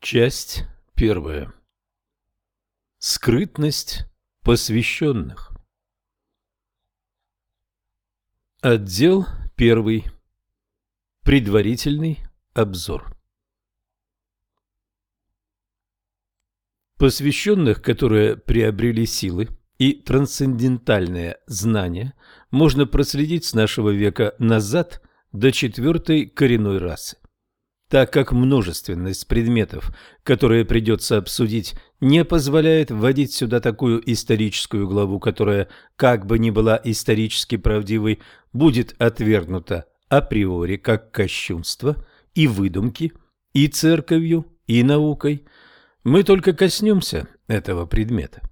Часть первая. Скрытность посвященных. Отдел первый. Предварительный обзор. Посвященных, которые приобрели силы и трансцендентальное знание, можно проследить с нашего века назад до четвертой коренной расы. Так как множественность предметов, которые придется обсудить, не позволяет вводить сюда такую историческую главу, которая, как бы ни была исторически правдивой, будет отвергнута априори как кощунство и выдумки, и церковью, и наукой, мы только коснемся этого предмета.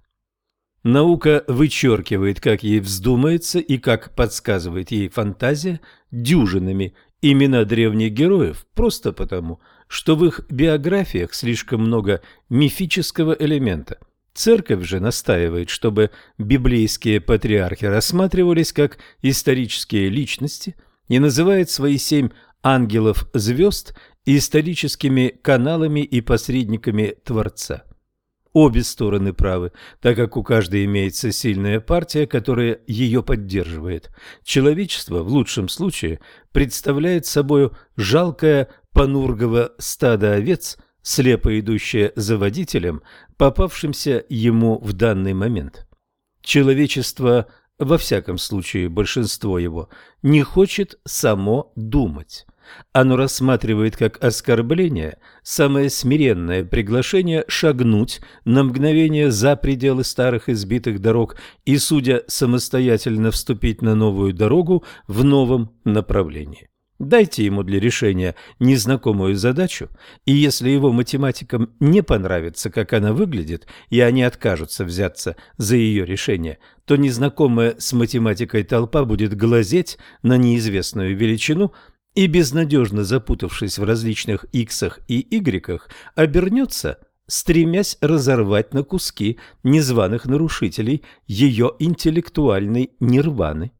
Наука вычеркивает, как ей вздумается и как подсказывает ей фантазия, дюжинами имена древних героев просто потому, что в их биографиях слишком много мифического элемента. Церковь же настаивает, чтобы библейские патриархи рассматривались как исторические личности и называет свои семь ангелов звезд историческими каналами и посредниками Творца. Обе стороны правы, так как у каждой имеется сильная партия, которая ее поддерживает. Человечество в лучшем случае представляет собой жалкое панургово стадо овец, слепо идущее за водителем, попавшимся ему в данный момент. Человечество, во всяком случае большинство его, не хочет само думать. Оно рассматривает как оскорбление самое смиренное приглашение шагнуть на мгновение за пределы старых избитых дорог и, судя самостоятельно, вступить на новую дорогу в новом направлении. Дайте ему для решения незнакомую задачу, и если его математикам не понравится, как она выглядит, и они откажутся взяться за ее решение, то незнакомая с математикой толпа будет глазеть на неизвестную величину – и, безнадежно запутавшись в различных иксах и игреках, обернется, стремясь разорвать на куски незваных нарушителей ее интеллектуальной нирваны.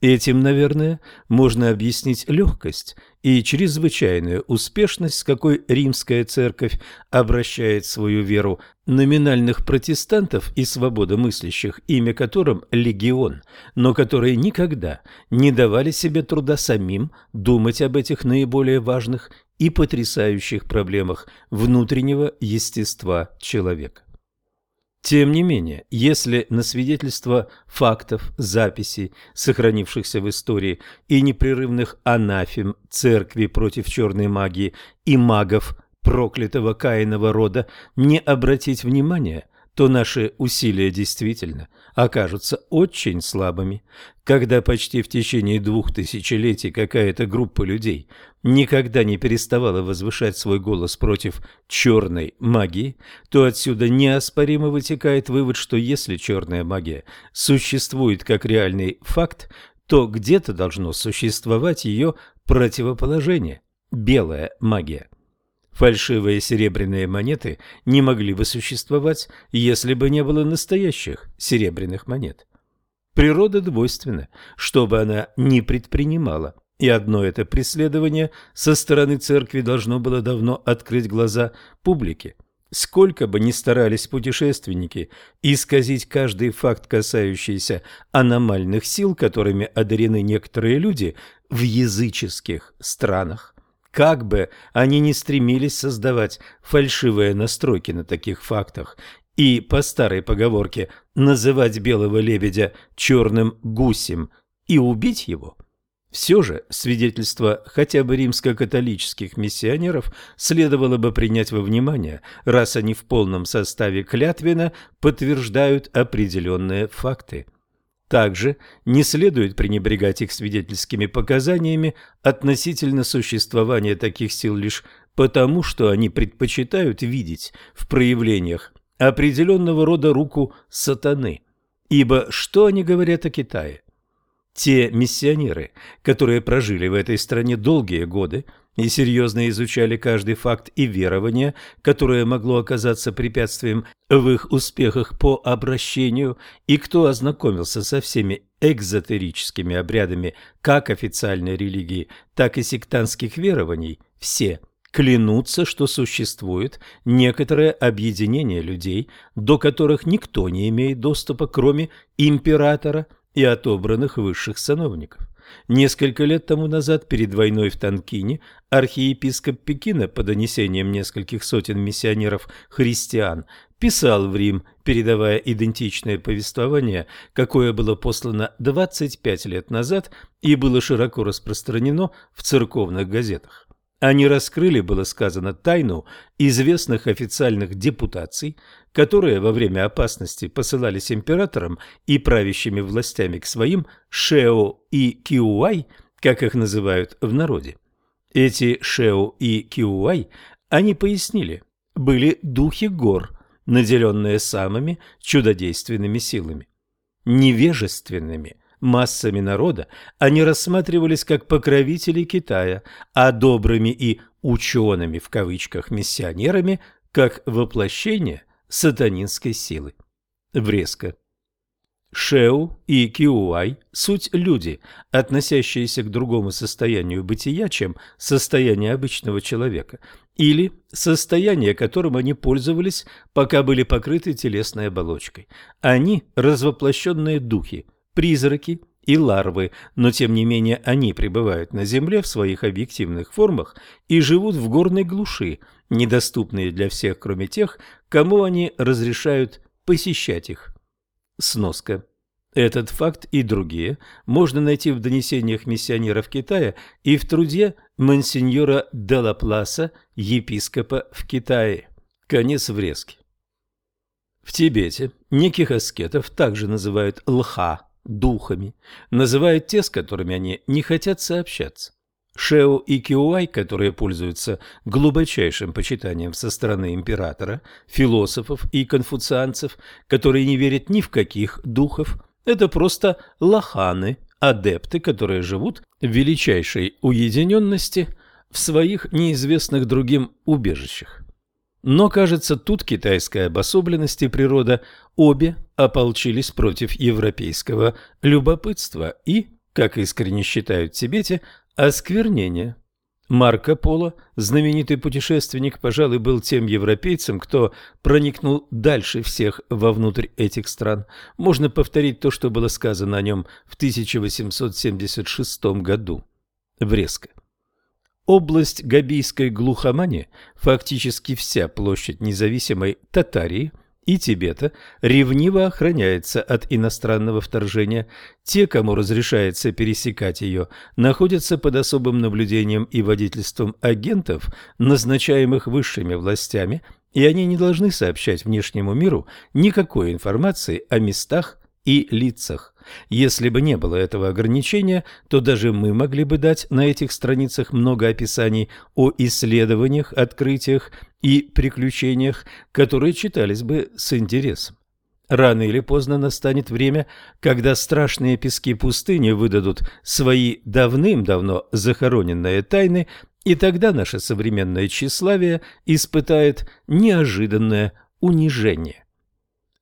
Этим, наверное, можно объяснить легкость и чрезвычайную успешность, с какой римская церковь обращает свою веру номинальных протестантов и свободомыслящих, имя которым легион, но которые никогда не давали себе труда самим думать об этих наиболее важных и потрясающих проблемах внутреннего естества человека. Тем не менее, если на свидетельство фактов, записей, сохранившихся в истории, и непрерывных анафем церкви против черной магии и магов проклятого Каиного рода не обратить внимания, то наши усилия действительно окажутся очень слабыми. Когда почти в течение двух тысячелетий какая-то группа людей никогда не переставала возвышать свой голос против черной магии, то отсюда неоспоримо вытекает вывод, что если черная магия существует как реальный факт, то где-то должно существовать ее противоположение – белая магия. Фальшивые серебряные монеты не могли бы существовать, если бы не было настоящих серебряных монет. Природа двойственна, что бы она ни предпринимала, и одно это преследование со стороны церкви должно было давно открыть глаза публике. Сколько бы ни старались путешественники исказить каждый факт, касающийся аномальных сил, которыми одарены некоторые люди в языческих странах, как бы они ни стремились создавать фальшивые настройки на таких фактах и, по старой поговорке, называть белого лебедя черным гусем и убить его, все же свидетельство хотя бы римско-католических миссионеров следовало бы принять во внимание, раз они в полном составе клятвенно подтверждают определенные факты. Также не следует пренебрегать их свидетельскими показаниями относительно существования таких сил лишь потому, что они предпочитают видеть в проявлениях определенного рода руку сатаны. Ибо что они говорят о Китае? Те миссионеры, которые прожили в этой стране долгие годы и серьезно изучали каждый факт и верование, которое могло оказаться препятствием в их успехах по обращению, и кто ознакомился со всеми экзотерическими обрядами как официальной религии, так и сектантских верований, все, клянутся, что существует некоторое объединение людей, до которых никто не имеет доступа, кроме императора и отобранных высших сановников. Несколько лет тому назад, перед войной в Танкине, архиепископ Пекина по донесениям нескольких сотен миссионеров-христиан писал в Рим, передавая идентичное повествование, какое было послано 25 лет назад и было широко распространено в церковных газетах. Они раскрыли, было сказано, тайну известных официальных депутаций, которые во время опасности посылались императором и правящими властями к своим Шео и Киуай, как их называют в народе. Эти Шео и Киуай, они пояснили, были духи гор, наделенные самыми чудодейственными силами. Невежественными массами народа они рассматривались как покровители Китая, а добрыми и «учеными» в кавычках миссионерами как воплощение сатанинской силы. Врезка. Шеу и Киуай – суть люди, относящиеся к другому состоянию бытия, чем состояние обычного человека, или состояние, которым они пользовались, пока были покрыты телесной оболочкой. Они – развоплощенные духи, призраки и ларвы, но тем не менее они пребывают на Земле в своих объективных формах и живут в горной глуши, недоступные для всех, кроме тех, кому они разрешают посещать их. Сноска. Этот факт и другие можно найти в донесениях миссионеров Китая и в труде монсеньора Делапласа, епископа в Китае. Конец врезки. В Тибете неких аскетов также называют лха, духами, называют те, с которыми они не хотят сообщаться. Шео и Киуай, которые пользуются глубочайшим почитанием со стороны императора, философов и конфуцианцев, которые не верят ни в каких духов, это просто лоханы, адепты, которые живут в величайшей уединенности в своих неизвестных другим убежищах. Но, кажется, тут китайская обособленность и природа обе ополчились против европейского любопытства и, как искренне считают в Тибете, Осквернение. Марко Поло, знаменитый путешественник, пожалуй, был тем европейцем, кто проникнул дальше всех вовнутрь этих стран. Можно повторить то, что было сказано о нем в 1876 году. Врезка. Область Габийской глухомани, фактически вся площадь независимой Татарии – и Тибета ревниво охраняется от иностранного вторжения. Те, кому разрешается пересекать ее, находятся под особым наблюдением и водительством агентов, назначаемых высшими властями, и они не должны сообщать внешнему миру никакой информации о местах и лицах. Если бы не было этого ограничения, то даже мы могли бы дать на этих страницах много описаний о исследованиях, открытиях и приключениях, которые читались бы с интересом. Рано или поздно настанет время, когда страшные пески пустыни выдадут свои давным-давно захороненные тайны, и тогда наше современное тщеславие испытает неожиданное унижение.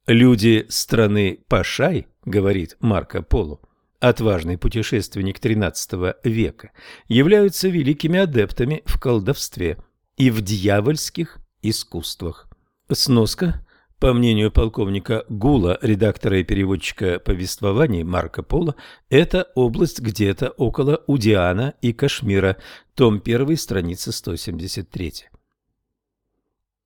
Люди страны Пашай, говорит Марко Поло, отважный путешественник XIII века, являются великими адептами в колдовстве и в дьявольских искусствах. Сноска по мнению полковника Гула, редактора и переводчика повествований Марко Поло, это область где-то около Удиана и Кашмира, том 1, страница 173.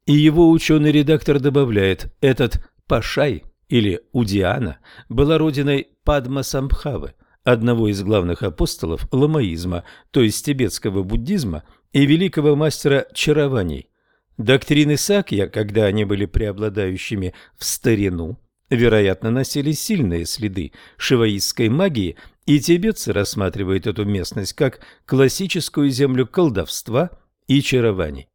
И его ученый-редактор добавляет, этот Пашай или Удиана была родиной Падма-Самбхавы, одного из главных апостолов ламаизма, то есть тибетского буддизма, и великого мастера чарований. Доктрины Сакья, когда они были преобладающими в старину, вероятно, носили сильные следы шиваистской магии, и тибетцы рассматривают эту местность как классическую землю колдовства и чарований.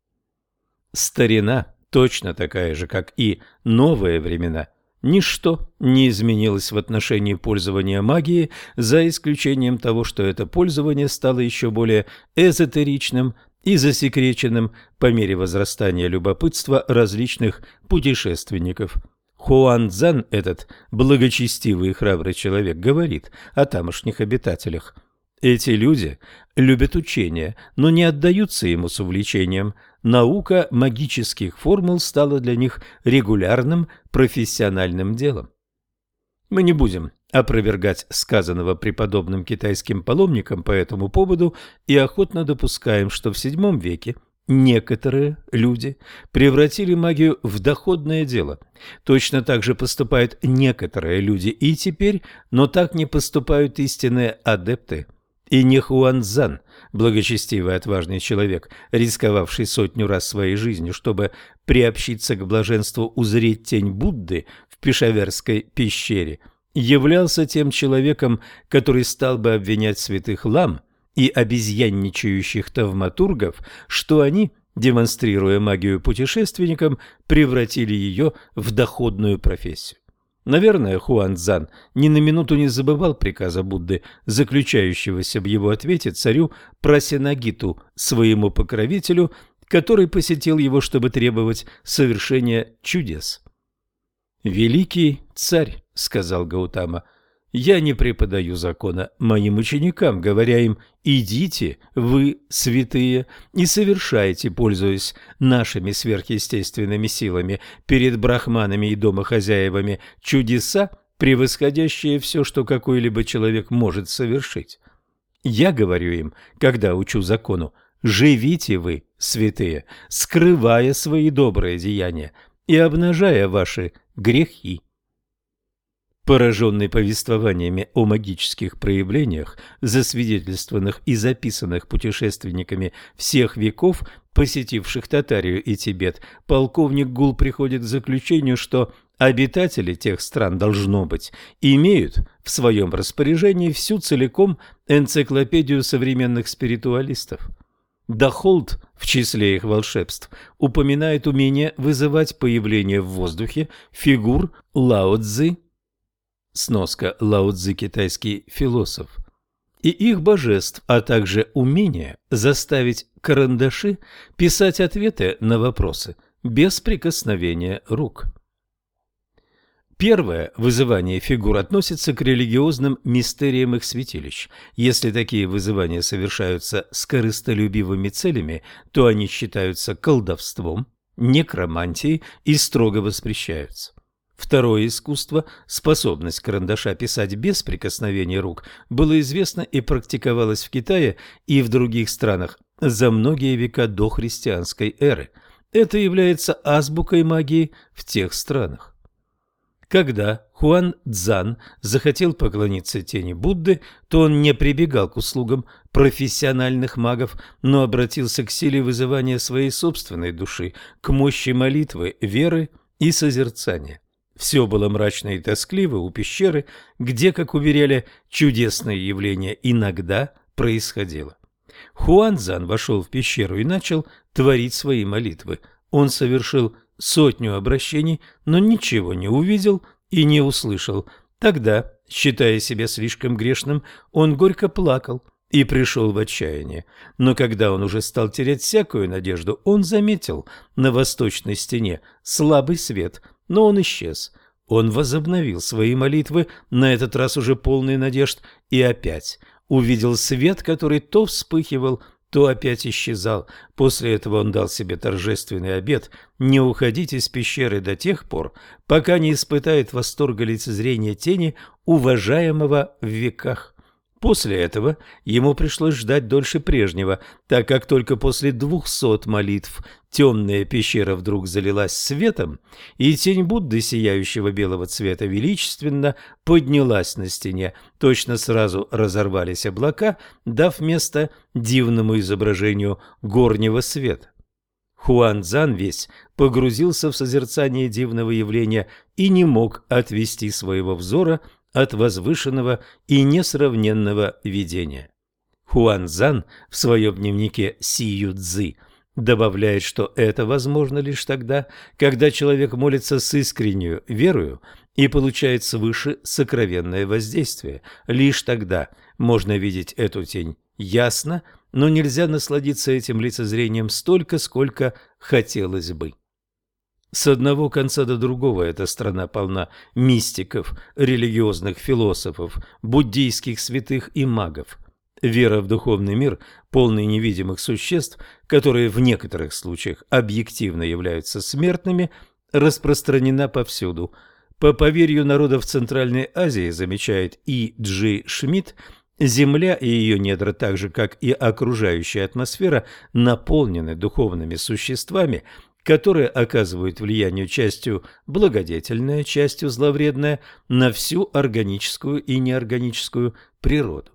Старина точно такая же, как и новые времена. Ничто не изменилось в отношении пользования магией, за исключением того, что это пользование стало еще более эзотеричным и засекреченным по мере возрастания любопытства различных путешественников. Хуан Цзан, этот благочестивый и храбрый человек, говорит о тамошних обитателях. Эти люди любят учение, но не отдаются ему с увлечением. Наука магических формул стала для них регулярным профессиональным делом. Мы не будем опровергать сказанного преподобным китайским паломникам по этому поводу и охотно допускаем, что в VII веке некоторые люди превратили магию в доходное дело. Точно так же поступают некоторые люди и теперь, но так не поступают истинные адепты. И не Хуанзан, благочестивый отважный человек, рисковавший сотню раз своей жизнью, чтобы приобщиться к блаженству узреть тень Будды в Пешаверской пещере – являлся тем человеком, который стал бы обвинять святых лам и обезьянничающих тавматургов, что они, демонстрируя магию путешественникам, превратили ее в доходную профессию. Наверное, Хуан Цзан ни на минуту не забывал приказа Будды, заключающегося в его ответе царю Прасенагиту, своему покровителю, который посетил его, чтобы требовать совершения чудес. «Великий царь», — сказал Гаутама, — «я не преподаю закона моим ученикам, говоря им, идите, вы, святые, и совершайте, пользуясь нашими сверхъестественными силами перед брахманами и домохозяевами, чудеса, превосходящие все, что какой-либо человек может совершить. Я говорю им, когда учу закону, живите вы, святые, скрывая свои добрые деяния и обнажая ваши грехи. Пораженный повествованиями о магических проявлениях, засвидетельствованных и записанных путешественниками всех веков, посетивших Татарию и Тибет, полковник Гул приходит к заключению, что обитатели тех стран, должно быть, имеют в своем распоряжении всю целиком энциклопедию современных спиритуалистов. Дахолд в числе их волшебств упоминает умение вызывать появление в воздухе фигур Лао-цзы, сноска Лао-цзы китайский философ, и их божеств, а также умение заставить карандаши писать ответы на вопросы без прикосновения рук. Первое вызывание фигур относится к религиозным мистериям их святилищ. Если такие вызывания совершаются с корыстолюбивыми целями, то они считаются колдовством, некромантией и строго воспрещаются. Второе искусство, способность карандаша писать без прикосновения рук, было известно и практиковалось в Китае и в других странах за многие века до христианской эры. Это является азбукой магии в тех странах. Когда Хуан Цзан захотел поклониться тени Будды, то он не прибегал к услугам профессиональных магов, но обратился к силе вызывания своей собственной души, к мощи молитвы, веры и созерцания. Все было мрачно и тоскливо у пещеры, где, как уверяли, чудесное явление иногда происходило. Хуанзан вошел в пещеру и начал творить свои молитвы. Он совершил сотню обращений, но ничего не увидел и не услышал. Тогда, считая себя слишком грешным, он горько плакал и пришел в отчаяние. Но когда он уже стал терять всякую надежду, он заметил на восточной стене слабый свет, но он исчез. Он возобновил свои молитвы, на этот раз уже полный надежд, и опять увидел свет, который то вспыхивал, то опять исчезал. После этого он дал себе торжественный обет не уходить из пещеры до тех пор, пока не испытает восторга лицезрения тени, уважаемого в веках. После этого ему пришлось ждать дольше прежнего, так как только после двухсот молитв темная пещера вдруг залилась светом, и тень Будды, сияющего белого цвета, величественно поднялась на стене. Точно сразу разорвались облака, дав место дивному изображению горнего света. Хуан Цзан весь погрузился в созерцание дивного явления и не мог отвести своего взора от возвышенного и несравненного видения. Хуан Зан в своем дневнике Сию Цзы добавляет, что это возможно лишь тогда, когда человек молится с искреннюю верою и получает свыше сокровенное воздействие. Лишь тогда можно видеть эту тень ясно, но нельзя насладиться этим лицезрением столько, сколько хотелось бы. С одного конца до другого эта страна полна мистиков, религиозных философов, буддийских святых и магов. Вера в духовный мир, полный невидимых существ, которые в некоторых случаях объективно являются смертными, распространена повсюду. По поверью народов Центральной Азии, замечает И. Джи Шмидт, Земля и ее недра, так же как и окружающая атмосфера, наполнены духовными существами, которые оказывают влияние частью благодетельное, частью зловредное на всю органическую и неорганическую природу.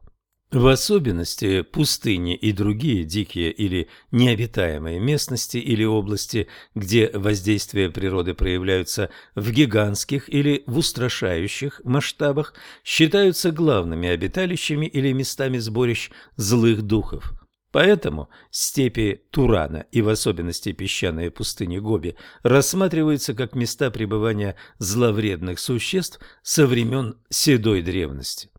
В особенности пустыни и другие дикие или необитаемые местности или области, где воздействия природы проявляются в гигантских или в устрашающих масштабах, считаются главными обиталищами или местами сборищ злых духов. Поэтому степи Турана и в особенности песчаные пустыни Гоби рассматриваются как места пребывания зловредных существ со времен седой древности.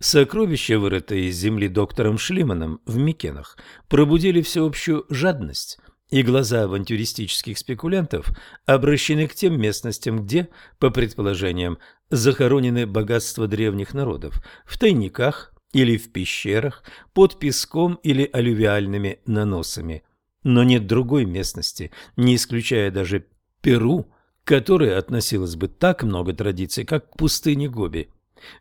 Сокровища, вырытые из земли доктором Шлиманом в Микенах, пробудили всеобщую жадность, и глаза авантюристических спекулянтов обращены к тем местностям, где, по предположениям, захоронены богатства древних народов, в тайниках или в пещерах, под песком или алювиальными наносами. Но нет другой местности, не исключая даже Перу, к которой относилось бы так много традиций, как к пустыне Гоби.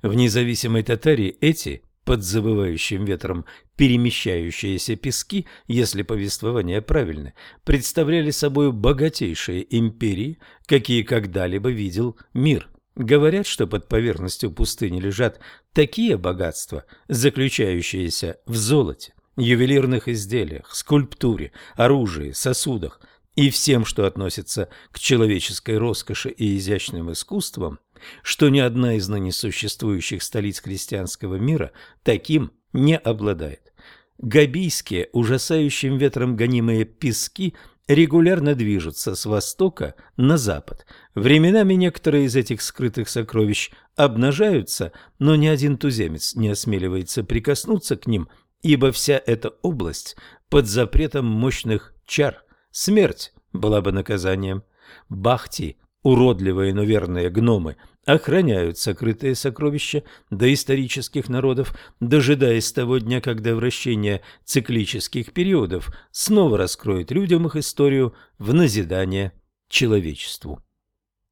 В независимой Татарии эти, под завывающим ветром перемещающиеся пески, если повествование правильно, представляли собой богатейшие империи, какие когда-либо видел мир. Говорят, что под поверхностью пустыни лежат такие богатства, заключающиеся в золоте, ювелирных изделиях, скульптуре, оружии, сосудах и всем, что относится к человеческой роскоши и изящным искусствам, что ни одна из ныне существующих столиц христианского мира таким не обладает. Габийские, ужасающим ветром гонимые пески регулярно движутся с востока на запад. Временами некоторые из этих скрытых сокровищ обнажаются, но ни один туземец не осмеливается прикоснуться к ним, ибо вся эта область под запретом мощных чар. Смерть была бы наказанием. Бахти уродливые, но верные гномы охраняют сокрытые сокровища доисторических народов, дожидаясь того дня, когда вращение циклических периодов снова раскроет людям их историю в назидание человечеству.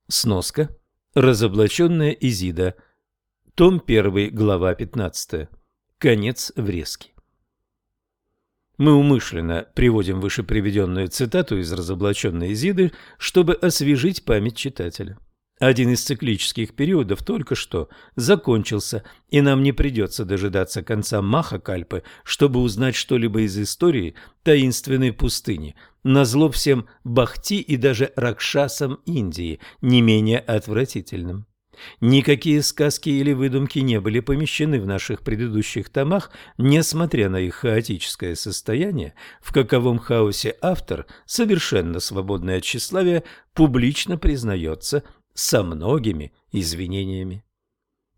Сноска. Разоблаченная Изида. Том 1, глава 15. Конец врезки. Мы умышленно приводим выше приведенную цитату из разоблаченной Изиды, чтобы освежить память читателя. Один из циклических периодов только что закончился, и нам не придется дожидаться конца Маха-Кальпы, чтобы узнать что-либо из истории таинственной пустыни, назло всем Бахти и даже Ракшасам Индии, не менее отвратительным. Никакие сказки или выдумки не были помещены в наших предыдущих томах, несмотря на их хаотическое состояние, в каковом хаосе автор, совершенно свободный от тщеславия, публично признается со многими извинениями.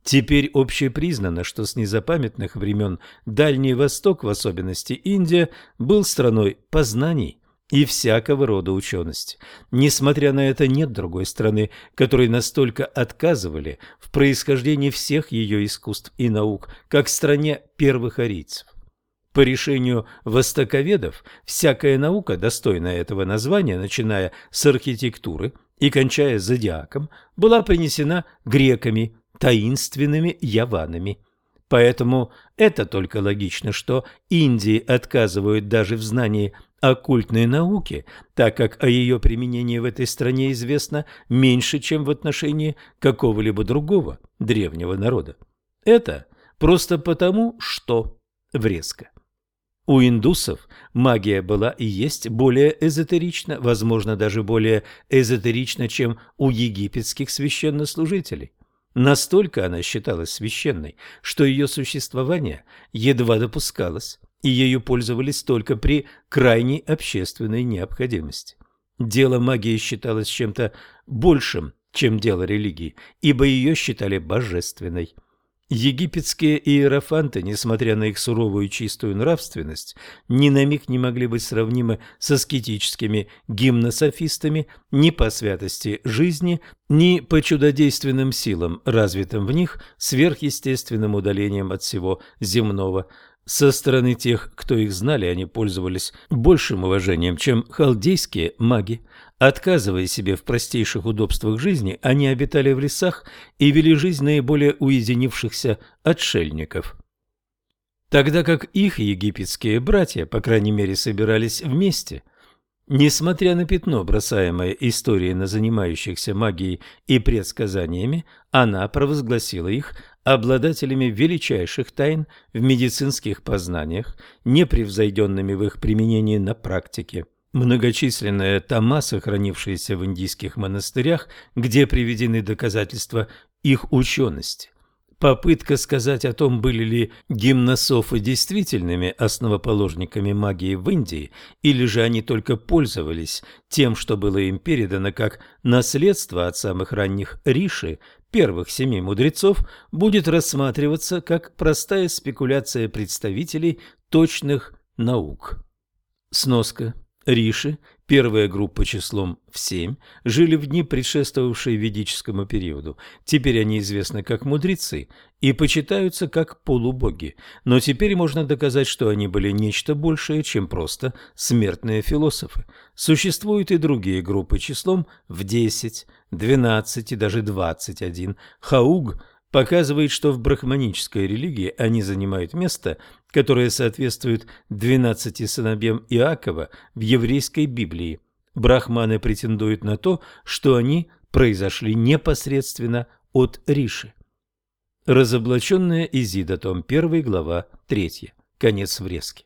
Теперь общепризнано, что с незапамятных времен Дальний Восток, в особенности Индия, был страной познаний, и всякого рода ученость. Несмотря на это, нет другой страны, которой настолько отказывали в происхождении всех ее искусств и наук, как стране первых арийцев. По решению востоковедов, всякая наука, достойная этого названия, начиная с архитектуры и кончая зодиаком, была принесена греками, таинственными яванами. Поэтому это только логично, что Индии отказывают даже в знании оккультной науки, так как о ее применении в этой стране известно меньше, чем в отношении какого-либо другого древнего народа. Это просто потому, что врезко. У индусов магия была и есть более эзотерична, возможно, даже более эзотерична, чем у египетских священнослужителей. Настолько она считалась священной, что ее существование едва допускалось и ею пользовались только при крайней общественной необходимости. Дело магии считалось чем-то большим, чем дело религии, ибо ее считали божественной. Египетские иерофанты, несмотря на их суровую чистую нравственность, ни на миг не могли быть сравнимы с аскетическими гимнософистами ни по святости жизни, ни по чудодейственным силам, развитым в них сверхъестественным удалением от всего земного. Со стороны тех, кто их знали, они пользовались большим уважением, чем халдейские маги. Отказывая себе в простейших удобствах жизни, они обитали в лесах и вели жизнь наиболее уединившихся отшельников. Тогда как их египетские братья, по крайней мере, собирались вместе – Несмотря на пятно, бросаемое историей на занимающихся магией и предсказаниями, она провозгласила их обладателями величайших тайн в медицинских познаниях, непревзойденными в их применении на практике. Многочисленные тома, сохранившиеся в индийских монастырях, где приведены доказательства их учености. Попытка сказать о том, были ли гимнософы действительными основоположниками магии в Индии, или же они только пользовались тем, что было им передано как наследство от самых ранних риши, первых семи мудрецов, будет рассматриваться как простая спекуляция представителей точных наук. Сноска. Риши Первая группа числом в семь жили в дни, предшествовавшие ведическому периоду. Теперь они известны как мудрецы и почитаются как полубоги, но теперь можно доказать, что они были нечто большее, чем просто смертные философы. Существуют и другие группы числом в десять, двенадцать и даже двадцать один. Хауг – показывает, что в брахманической религии они занимают место, которое соответствует двенадцати сыновьям Иакова в еврейской Библии. Брахманы претендуют на то, что они произошли непосредственно от Риши. Разоблаченная Изида, том 1, глава 3. Конец врезки.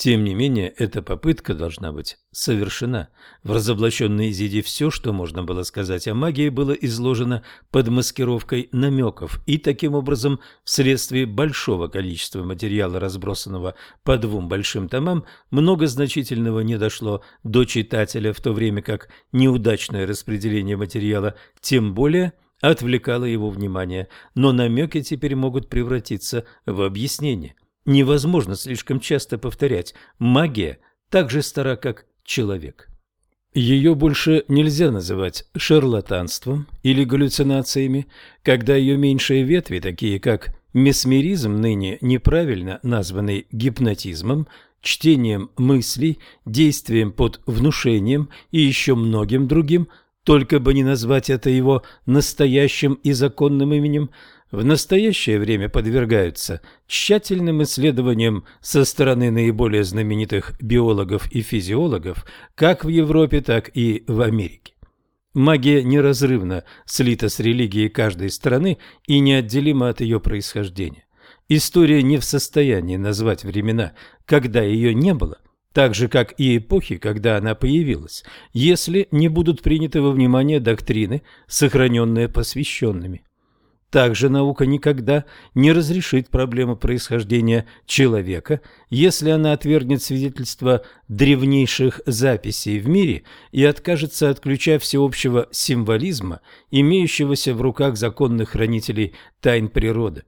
Тем не менее, эта попытка должна быть совершена. В разоблаченной Изиде все, что можно было сказать о магии, было изложено под маскировкой намеков, и таким образом, вследствие большого количества материала, разбросанного по двум большим томам, много значительного не дошло до читателя, в то время как неудачное распределение материала тем более отвлекало его внимание, но намеки теперь могут превратиться в объяснение невозможно слишком часто повторять. Магия так же стара, как человек. Ее больше нельзя называть шарлатанством или галлюцинациями, когда ее меньшие ветви, такие как месмеризм, ныне неправильно названный гипнотизмом, чтением мыслей, действием под внушением и еще многим другим, только бы не назвать это его настоящим и законным именем – в настоящее время подвергаются тщательным исследованиям со стороны наиболее знаменитых биологов и физиологов как в Европе, так и в Америке. Магия неразрывно слита с религией каждой страны и неотделима от ее происхождения. История не в состоянии назвать времена, когда ее не было, так же, как и эпохи, когда она появилась, если не будут приняты во внимание доктрины, сохраненные посвященными. Также наука никогда не разрешит проблему происхождения человека, если она отвергнет свидетельства древнейших записей в мире и откажется от ключа всеобщего символизма, имеющегося в руках законных хранителей тайн природы.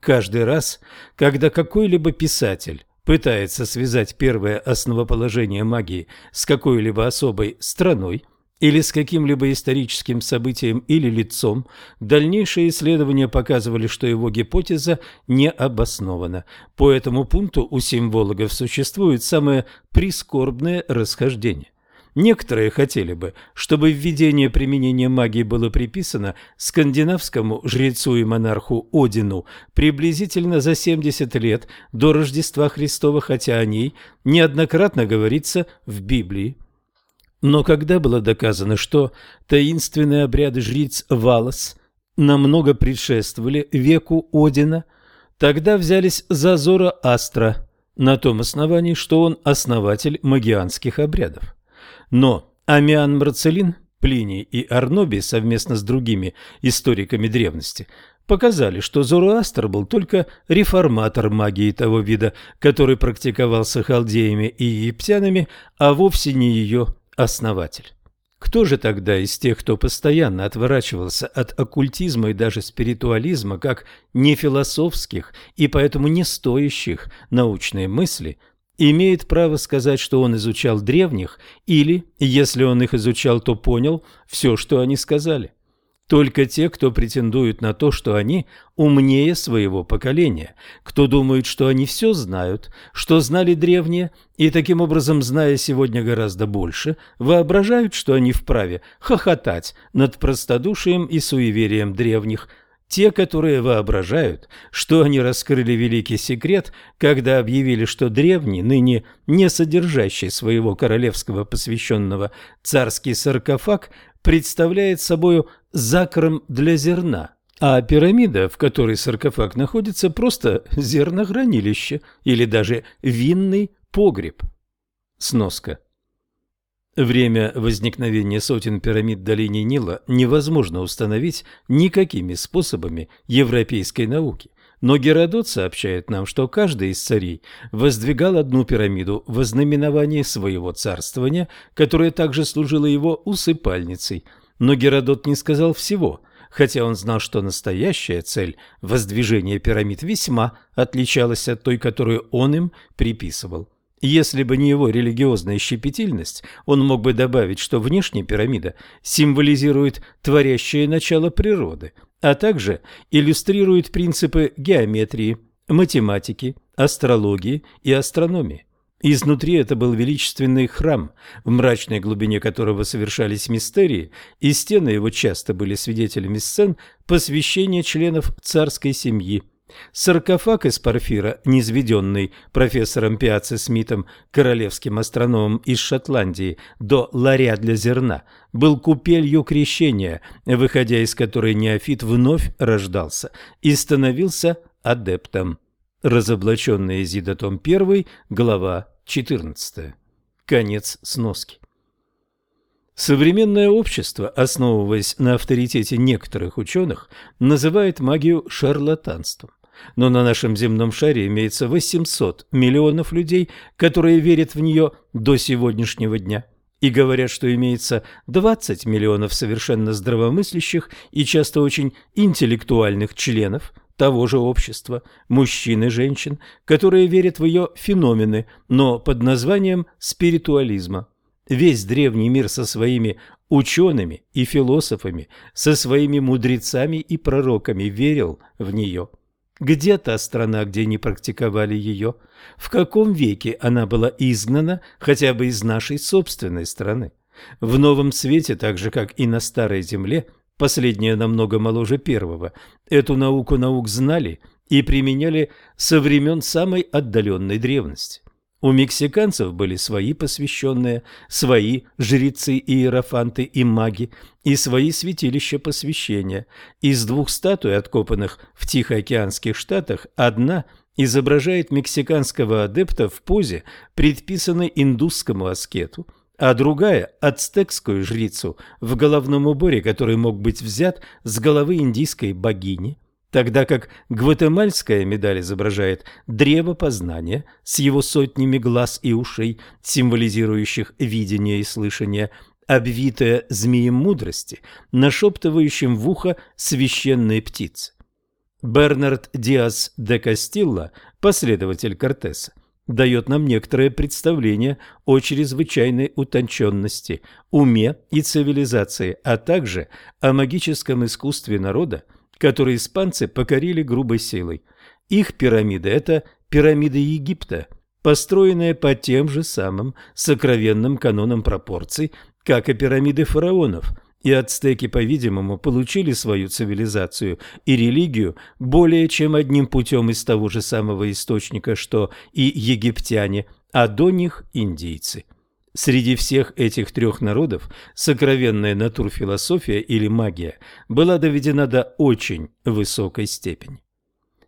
Каждый раз, когда какой-либо писатель пытается связать первое основоположение магии с какой-либо особой страной – или с каким-либо историческим событием или лицом, дальнейшие исследования показывали, что его гипотеза не обоснована. По этому пункту у символогов существует самое прискорбное расхождение. Некоторые хотели бы, чтобы введение применения магии было приписано скандинавскому жрецу и монарху Одину приблизительно за 70 лет до Рождества Христова, хотя о ней неоднократно говорится в Библии. Но когда было доказано, что таинственные обряды жриц Валас намного предшествовали веку Одина, тогда взялись за Зора Астра на том основании, что он основатель магианских обрядов. Но Амиан Марцелин, Плиний и Арноби совместно с другими историками древности показали, что Зороастр был только реформатор магии того вида, который практиковался халдеями и египтянами, а вовсе не ее основатель. Кто же тогда из тех, кто постоянно отворачивался от оккультизма и даже спиритуализма, как не философских и поэтому не стоящих научной мысли, имеет право сказать, что он изучал древних или, если он их изучал, то понял все, что они сказали? Только те, кто претендует на то, что они умнее своего поколения, кто думает, что они все знают, что знали древние, и таким образом, зная сегодня гораздо больше, воображают, что они вправе хохотать над простодушием и суеверием древних – те, которые воображают, что они раскрыли великий секрет, когда объявили, что древний, ныне не содержащий своего королевского посвященного царский саркофаг, представляет собою закром для зерна, а пирамида, в которой саркофаг находится, просто зернохранилище или даже винный погреб. Сноска. Время возникновения сотен пирамид долине Нила невозможно установить никакими способами европейской науки. Но Геродот сообщает нам, что каждый из царей воздвигал одну пирамиду в ознаменовании своего царствования, которая также служила его усыпальницей. Но Геродот не сказал всего, хотя он знал, что настоящая цель воздвижения пирамид весьма отличалась от той, которую он им приписывал. Если бы не его религиозная щепетильность, он мог бы добавить, что внешняя пирамида символизирует творящее начало природы, а также иллюстрирует принципы геометрии, математики, астрологии и астрономии. Изнутри это был величественный храм, в мрачной глубине которого совершались мистерии, и стены его часто были свидетелями сцен посвящения членов царской семьи – Саркофаг из порфира, низведенный профессором Пиаци Смитом, королевским астрономом из Шотландии, до ларя для зерна, был купелью крещения, выходя из которой неофит вновь рождался и становился адептом. Разоблаченный Изида, том 1, глава 14. Конец сноски. Современное общество, основываясь на авторитете некоторых ученых, называет магию шарлатанством. Но на нашем земном шаре имеется 800 миллионов людей, которые верят в нее до сегодняшнего дня. И говорят, что имеется 20 миллионов совершенно здравомыслящих и часто очень интеллектуальных членов того же общества, мужчин и женщин, которые верят в ее феномены, но под названием спиритуализма. Весь древний мир со своими учеными и философами, со своими мудрецами и пророками верил в нее. Где та страна, где не практиковали ее? В каком веке она была изгнана хотя бы из нашей собственной страны? В Новом Свете, так же как и на Старой Земле, последняя намного моложе первого, эту науку наук знали и применяли со времен самой отдаленной древности. У мексиканцев были свои посвященные, свои жрецы, иерофанты и маги, и свои святилища посвящения. Из двух статуй, откопанных в Тихоокеанских штатах, одна изображает мексиканского адепта в позе, предписанной индусскому аскету, а другая – ацтекскую жрицу в головном уборе, который мог быть взят с головы индийской богини – тогда как гватемальская медаль изображает древо познания с его сотнями глаз и ушей, символизирующих видение и слышание, обвитое змеем мудрости, нашептывающим в ухо священные птицы. Бернард Диас де Кастилла, последователь Кортеса, дает нам некоторое представление о чрезвычайной утонченности, уме и цивилизации, а также о магическом искусстве народа, которые испанцы покорили грубой силой. Их пирамиды – это пирамиды Египта, построенные по тем же самым сокровенным канонам пропорций, как и пирамиды фараонов, и ацтеки, по-видимому, получили свою цивилизацию и религию более чем одним путем из того же самого источника, что и египтяне, а до них индийцы. Среди всех этих трех народов сокровенная натурфилософия или магия была доведена до очень высокой степени.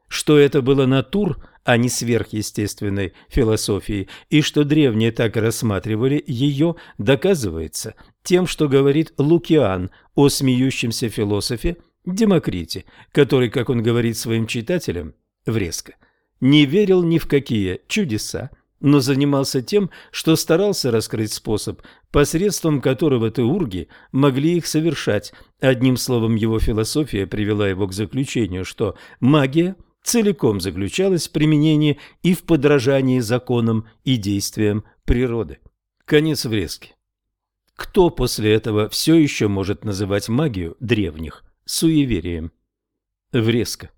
Что это было натур, а не сверхъестественной философией, и что древние так рассматривали ее, доказывается тем, что говорит Лукиан о смеющемся философе Демокрите, который, как он говорит своим читателям, врезко, не верил ни в какие чудеса, но занимался тем, что старался раскрыть способ, посредством которого теурги могли их совершать. Одним словом, его философия привела его к заключению, что магия целиком заключалась в применении и в подражании законам и действиям природы. Конец врезки. Кто после этого все еще может называть магию древних суеверием? Врезка.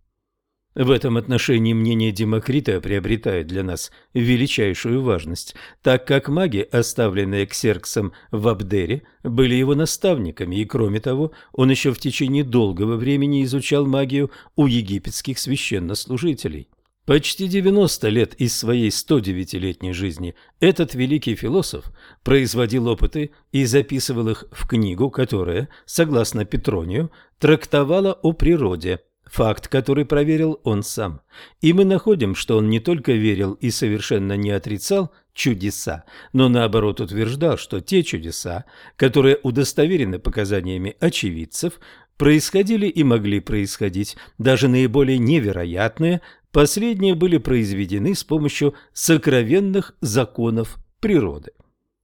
В этом отношении мнение Демокрита приобретает для нас величайшую важность, так как маги, оставленные Ксерксом в Абдере, были его наставниками, и кроме того, он еще в течение долгого времени изучал магию у египетских священнослужителей. Почти 90 лет из своей 109-летней жизни этот великий философ производил опыты и записывал их в книгу, которая, согласно Петронию, трактовала о природе – Факт, который проверил он сам. И мы находим, что он не только верил и совершенно не отрицал чудеса, но наоборот утверждал, что те чудеса, которые удостоверены показаниями очевидцев, происходили и могли происходить, даже наиболее невероятные, последние были произведены с помощью сокровенных законов природы.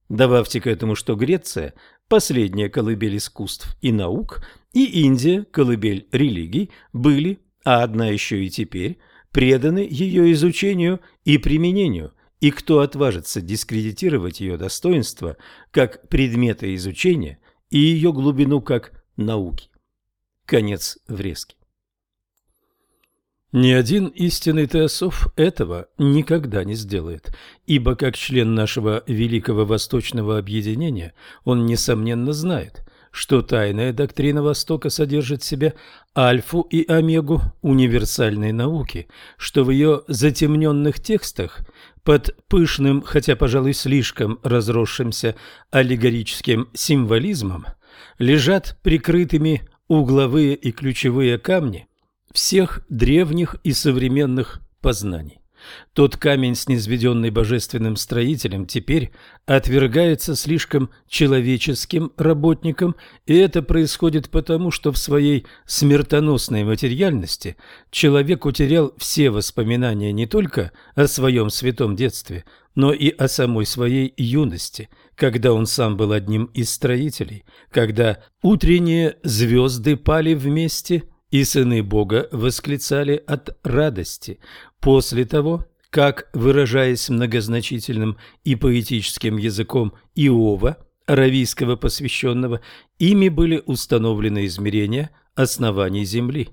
Добавьте к этому, что Греция – последняя колыбель искусств и наук – и Индия, колыбель религий, были, а одна еще и теперь, преданы ее изучению и применению, и кто отважится дискредитировать ее достоинство как предмета изучения и ее глубину как науки. Конец врезки. Ни один истинный теософ этого никогда не сделает, ибо как член нашего великого восточного объединения он, несомненно, знает, что тайная доктрина Востока содержит в себе альфу и омегу универсальной науки, что в ее затемненных текстах под пышным, хотя, пожалуй, слишком разросшимся аллегорическим символизмом лежат прикрытыми угловые и ключевые камни всех древних и современных познаний. Тот камень, снизведенный божественным строителем, теперь отвергается слишком человеческим работником, и это происходит потому, что в своей смертоносной материальности человек утерял все воспоминания не только о своем святом детстве, но и о самой своей юности, когда он сам был одним из строителей, когда утренние звезды пали вместе – и сыны Бога восклицали от радости после того, как, выражаясь многозначительным и поэтическим языком Иова, равийского посвященного, ими были установлены измерения оснований Земли.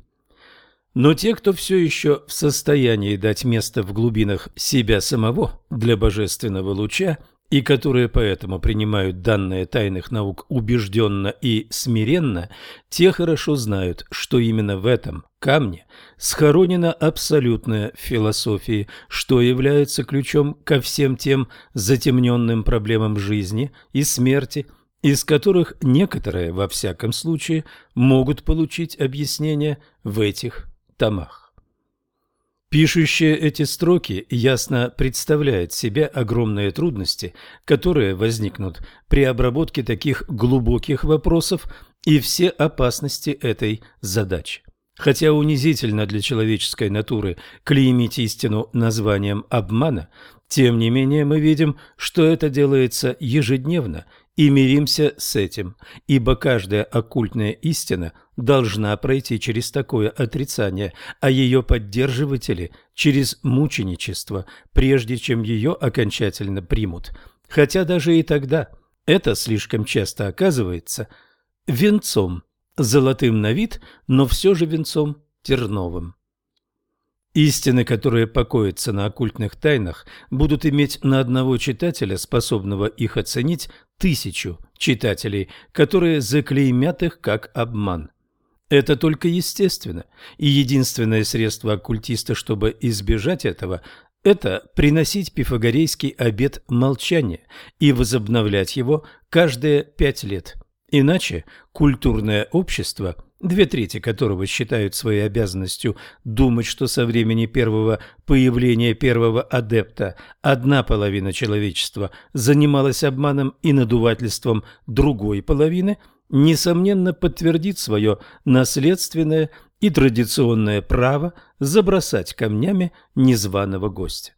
Но те, кто все еще в состоянии дать место в глубинах себя самого для божественного луча – и которые поэтому принимают данные тайных наук убежденно и смиренно, те хорошо знают, что именно в этом камне схоронена абсолютная философия, что является ключом ко всем тем затемненным проблемам жизни и смерти, из которых некоторые, во всяком случае, могут получить объяснение в этих томах. Пишущая эти строки ясно представляет себе огромные трудности, которые возникнут при обработке таких глубоких вопросов и все опасности этой задачи. Хотя унизительно для человеческой натуры клеймить истину названием обмана, тем не менее мы видим, что это делается ежедневно и миримся с этим, ибо каждая оккультная истина должна пройти через такое отрицание, а ее поддерживатели – через мученичество, прежде чем ее окончательно примут. Хотя даже и тогда это слишком часто оказывается венцом, золотым на вид, но все же венцом терновым. Истины, которые покоятся на оккультных тайнах, будут иметь на одного читателя, способного их оценить, тысячу читателей, которые заклеймят их как обман. Это только естественно, и единственное средство оккультиста, чтобы избежать этого, это приносить пифагорейский обет молчания и возобновлять его каждые пять лет. Иначе культурное общество – две трети которого считают своей обязанностью думать, что со времени первого появления первого адепта одна половина человечества занималась обманом и надувательством другой половины, несомненно подтвердит свое наследственное и традиционное право забросать камнями незваного гостя.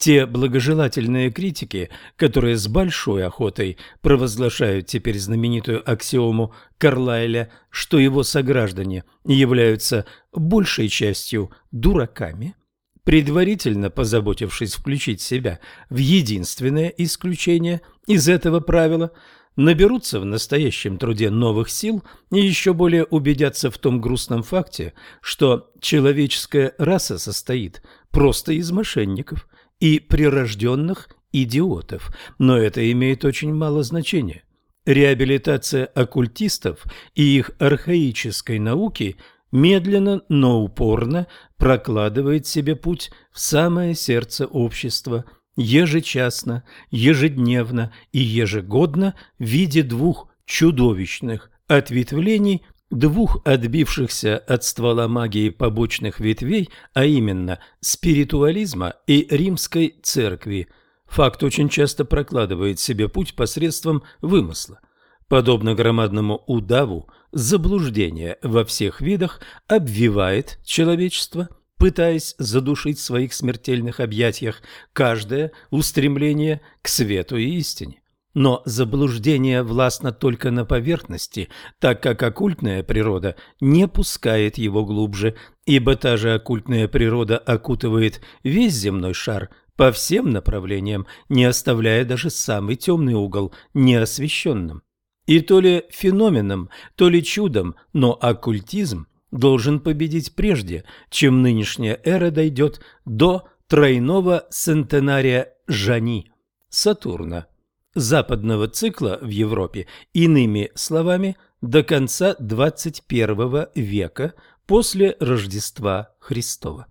Те благожелательные критики, которые с большой охотой провозглашают теперь знаменитую аксиому Карлайля, что его сограждане являются большей частью дураками, предварительно позаботившись включить себя в единственное исключение из этого правила, наберутся в настоящем труде новых сил и еще более убедятся в том грустном факте, что человеческая раса состоит просто из мошенников – и прирожденных идиотов, но это имеет очень мало значения. Реабилитация оккультистов и их архаической науки медленно, но упорно прокладывает себе путь в самое сердце общества, ежечасно, ежедневно и ежегодно в виде двух чудовищных ответвлений двух отбившихся от ствола магии побочных ветвей, а именно спиритуализма и римской церкви. Факт очень часто прокладывает себе путь посредством вымысла. Подобно громадному удаву, заблуждение во всех видах обвивает человечество, пытаясь задушить в своих смертельных объятиях каждое устремление к свету и истине. Но заблуждение властно только на поверхности, так как оккультная природа не пускает его глубже, ибо та же оккультная природа окутывает весь земной шар по всем направлениям, не оставляя даже самый темный угол неосвещенным. И то ли феноменом, то ли чудом, но оккультизм должен победить прежде, чем нынешняя эра дойдет до тройного центенария Жани, Сатурна западного цикла в Европе, иными словами, до конца XXI века после Рождества Христова.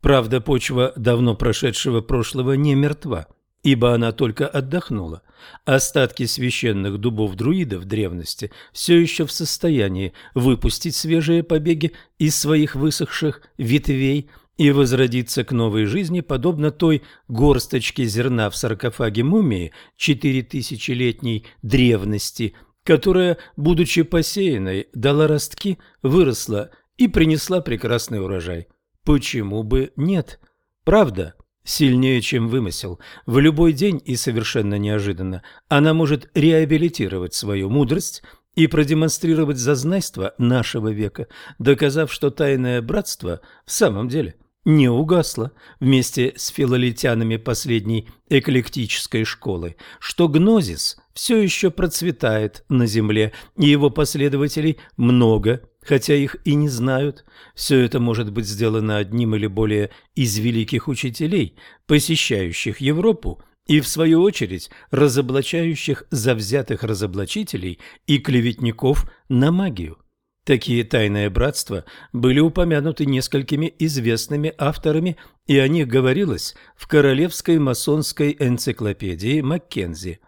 Правда, почва давно прошедшего прошлого не мертва, ибо она только отдохнула. Остатки священных дубов друидов древности все еще в состоянии выпустить свежие побеги из своих высохших ветвей – и возродиться к новой жизни, подобно той горсточке зерна в саркофаге мумии четырехтысячелетней древности, которая, будучи посеянной, дала ростки, выросла и принесла прекрасный урожай. Почему бы нет? Правда, сильнее, чем вымысел. В любой день и совершенно неожиданно она может реабилитировать свою мудрость – и продемонстрировать зазнайство нашего века, доказав, что тайное братство в самом деле не угасло вместе с филолитянами последней эклектической школы, что гнозис все еще процветает на Земле, и его последователей много, хотя их и не знают. Все это может быть сделано одним или более из великих учителей, посещающих Европу, и, в свою очередь, разоблачающих завзятых разоблачителей и клеветников на магию. Такие тайные братства были упомянуты несколькими известными авторами, и о них говорилось в Королевской масонской энциклопедии Маккензи.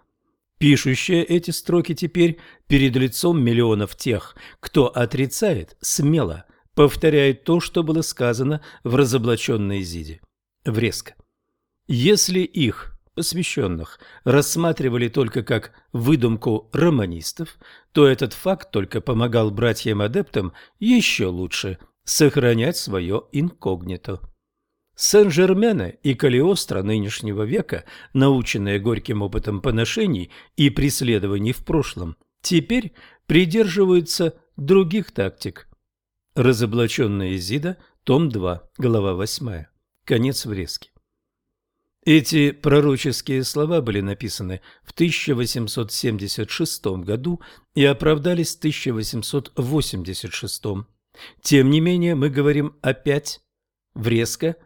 Пишущие эти строки теперь перед лицом миллионов тех, кто отрицает смело, повторяет то, что было сказано в разоблаченной Зиде. Врезко. Если их посвященных рассматривали только как выдумку романистов, то этот факт только помогал братьям-адептам еще лучше сохранять свое инкогнито. Сен-Жермена и Калиостро нынешнего века, наученные горьким опытом поношений и преследований в прошлом, теперь придерживаются других тактик. Разоблаченная Изида, том 2, глава 8. Конец врезки. Эти пророческие слова были написаны в 1876 году и оправдались в 1886. Тем не менее, мы говорим опять врезко,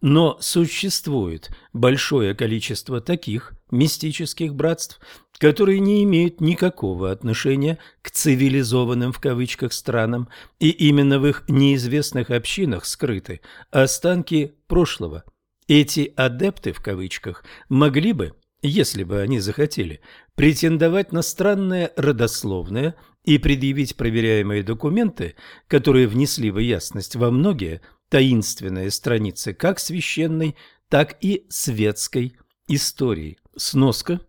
но существует большое количество таких мистических братств, которые не имеют никакого отношения к цивилизованным в кавычках странам, и именно в их неизвестных общинах скрыты останки прошлого – эти «адепты» в кавычках могли бы, если бы они захотели, претендовать на странное родословное и предъявить проверяемые документы, которые внесли бы ясность во многие таинственные страницы как священной, так и светской истории. Сноска.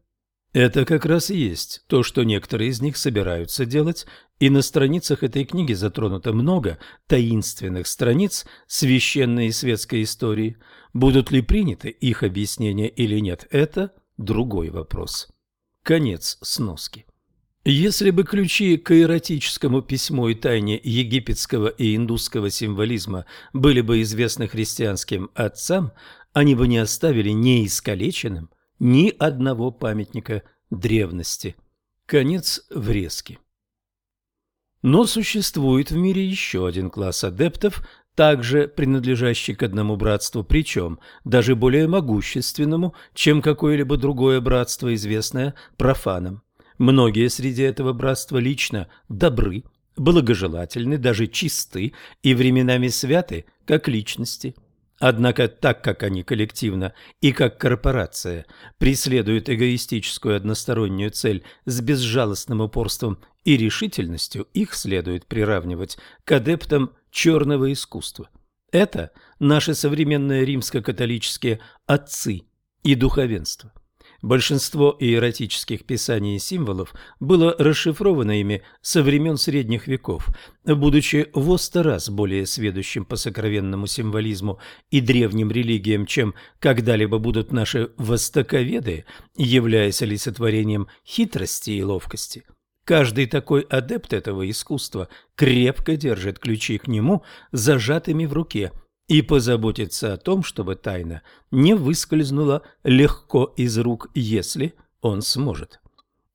Это как раз и есть то, что некоторые из них собираются делать, и на страницах этой книги затронуто много таинственных страниц священной и светской истории. Будут ли приняты их объяснения или нет, это другой вопрос. Конец сноски. Если бы ключи к эротическому письму и тайне египетского и индусского символизма были бы известны христианским отцам, они бы не оставили неискалеченным ни одного памятника древности. Конец врезки. Но существует в мире еще один класс адептов, также принадлежащий к одному братству, причем даже более могущественному, чем какое-либо другое братство, известное профанам. Многие среди этого братства лично добры, благожелательны, даже чисты и временами святы, как личности – Однако так как они коллективно и как корпорация преследуют эгоистическую одностороннюю цель с безжалостным упорством и решительностью, их следует приравнивать к адептам черного искусства. Это наши современные римско-католические отцы и духовенство. Большинство иеротических писаний и символов было расшифровано ими со времен средних веков. Будучи в сто раз более сведущим по сокровенному символизму и древним религиям, чем когда-либо будут наши востоковеды, являясь олицетворением хитрости и ловкости – Каждый такой адепт этого искусства крепко держит ключи к нему зажатыми в руке и позаботиться о том, чтобы тайна не выскользнула легко из рук, если он сможет.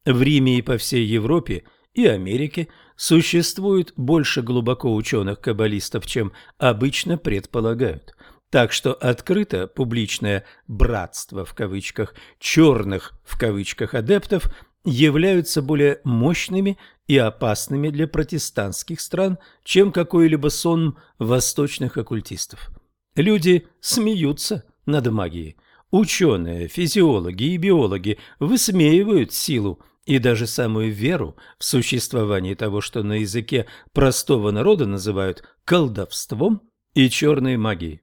В Риме и по всей Европе и Америке существует больше глубоко ученых-каббалистов, чем обычно предполагают. Так что открыто публичное «братство» в кавычках, «черных» в кавычках адептов являются более мощными и опасными для протестантских стран, чем какой-либо сон восточных оккультистов. Люди смеются над магией. Ученые, физиологи и биологи высмеивают силу и даже самую веру в существование того, что на языке простого народа называют колдовством и черной магией.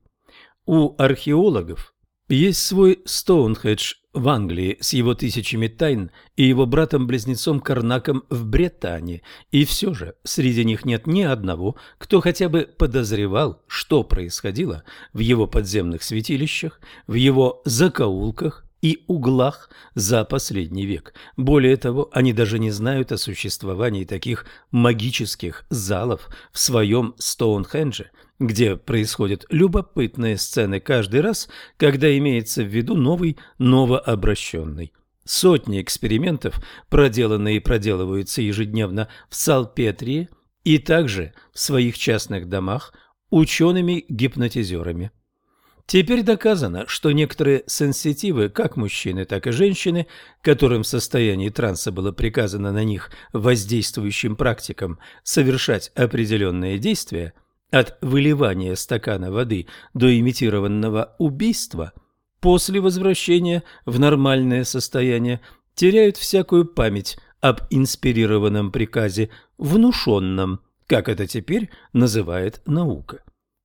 У археологов есть свой Стоунхедж в Англии с его тысячами тайн и его братом-близнецом Карнаком в Британии, и все же среди них нет ни одного, кто хотя бы подозревал, что происходило в его подземных святилищах, в его закоулках и углах за последний век. Более того, они даже не знают о существовании таких магических залов в своем Стоунхендже – где происходят любопытные сцены каждый раз, когда имеется в виду новый новообращенный. Сотни экспериментов проделаны и проделываются ежедневно в Салпетрии и также в своих частных домах учеными-гипнотизерами. Теперь доказано, что некоторые сенситивы, как мужчины, так и женщины, которым в состоянии транса было приказано на них воздействующим практикам совершать определенные действия, от выливания стакана воды до имитированного убийства, после возвращения в нормальное состояние теряют всякую память об инспирированном приказе, внушенном, как это теперь называет наука.